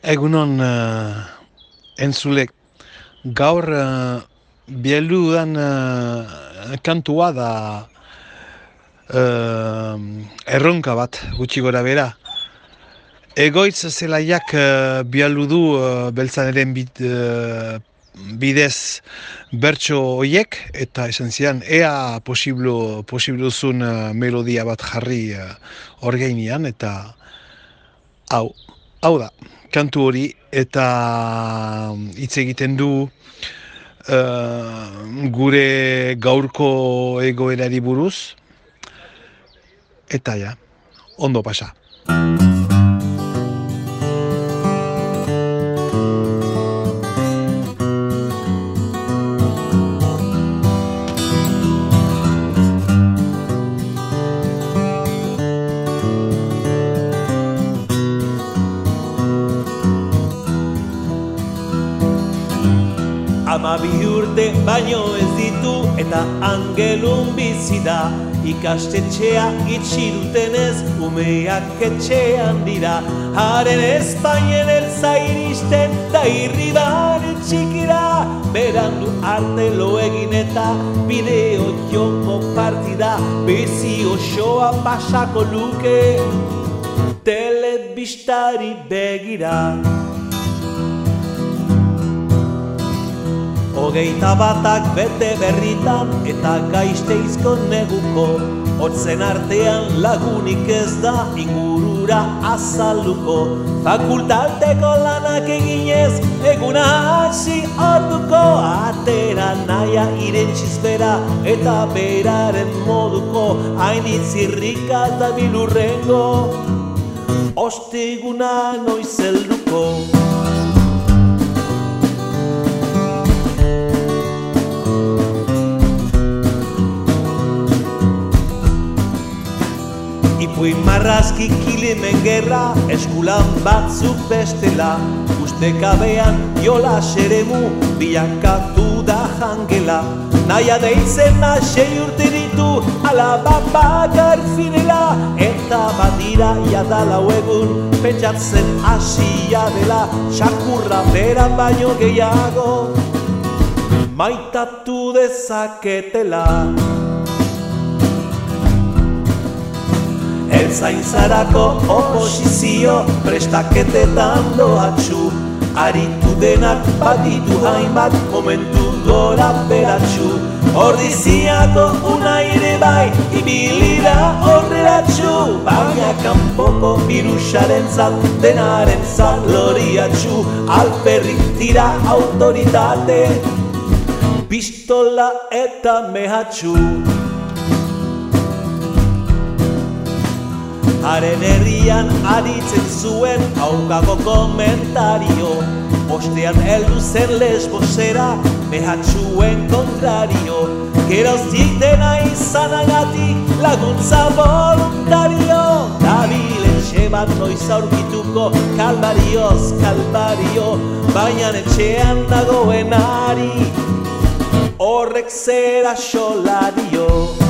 Egunon uh, entzulek gaur uh, bieludan uh, kantua da uh, erronka bat gutxi gora bera. Egoitz zelaiak uh, bialu du uh, beltzaneren bit, uh, bidez bertso hoiek eta esan zian ea posiblo, posiblo zun uh, melodia bat jarri uh, orgeinian eta hau, hau da kantu hori eta mm, hitz egiten du uh, gure gaurko egoerari buruz eta ja, ondo pasa. Ama bi urte baino ez ditu eta angelun bizi da. Ikastetxea itxi dutenez umeak etxean dira. Haren Espainien elza iristen da irriban txikira. Berandu arte lo egin eta bideo joko partida. Bizi osoa pasako luke. Telebistari begira Hogeita batak bete berritan eta gaizteizko neguko. Hotzen artean lagunik ez da ingurura azaluko Fakultateko lanak eginez eguna hasi orduko. Atera naia irentxiz bera eta beraren moduko. Hainitz irrika eta bilurrengo. Osteguna noiz helduko Ipuin marrazki kilimen gerra, eskulan batzuk bestela. Ustekabean jola seremu, bilakatu da jangela. Naia deitzen sei urte ditu, alaba bakar finela. Eta badira jadalau egun, pentsatzen hasia dela. Txakurra bera baino gehiago, maitatu dezaketela Ertzaintzarako oposizio prestaketetan doatxu Aritu denak baditu hainbat momentu gora beratxu Ordiziako unaire bai ibilira horreratxu Baina kanpoko virusaren zat denaren zat loriatxu Alperrik tira autoritate Pistola eta mehatxu Haren herrian aditzen zuen aukako komentario. Ostean heldu zen lesbosera mehatxuen kontrario. Geroztik dena izanagatik laguntza voluntario. Dabilen txebat noiz aurkituko kalbarioz kalbario. Baina etxean dagoen ari horrek zera xolario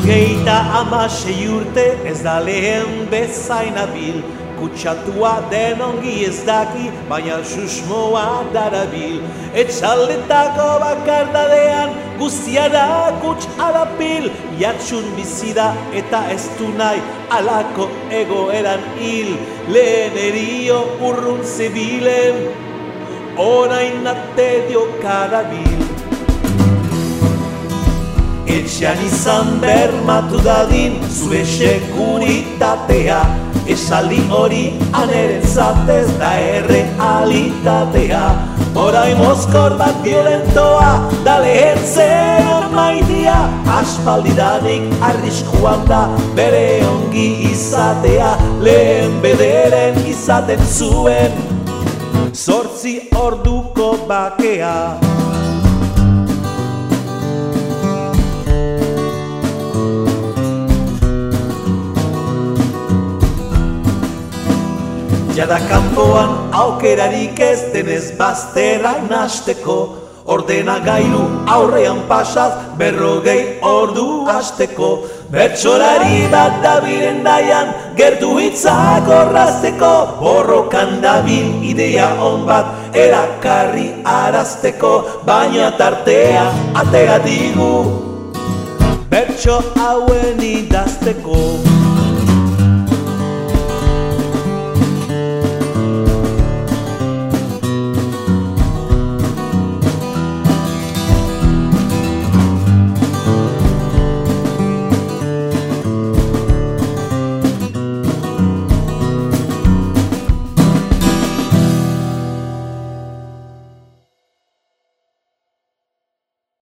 Irugeita amasei urte ez da lehen bezain abil. Kutsatua den ongi ez daki, baina susmoa darabil. Etxaldetako bakardadean guztiara kuts arapil Jatxun bizida eta ez du nahi alako egoeran hil. Lehen erio urrun zebilen, orain atedio karabil Etxean izan bermatu dadin zure sekuritatea. Esaldi hori aneren zatez da errealitatea. Horai mozkor bat violentoa da lehen zen maitia Aspaldidanik arriskuan da bere ongi izatea. Lehen bederen izaten zuen Zortzi orduko bakea Jada kanpoan aukerarik ez denez bazterra nasteko. Ordena gailu aurrean pasaz berrogei ordu azteko Bertxolari bat dabiren daian gertu hitzak orrazteko. Borrokan dabil idea hon bat erakarri arazteko. Baina tartea atea digu. Bertxo hauen idazteko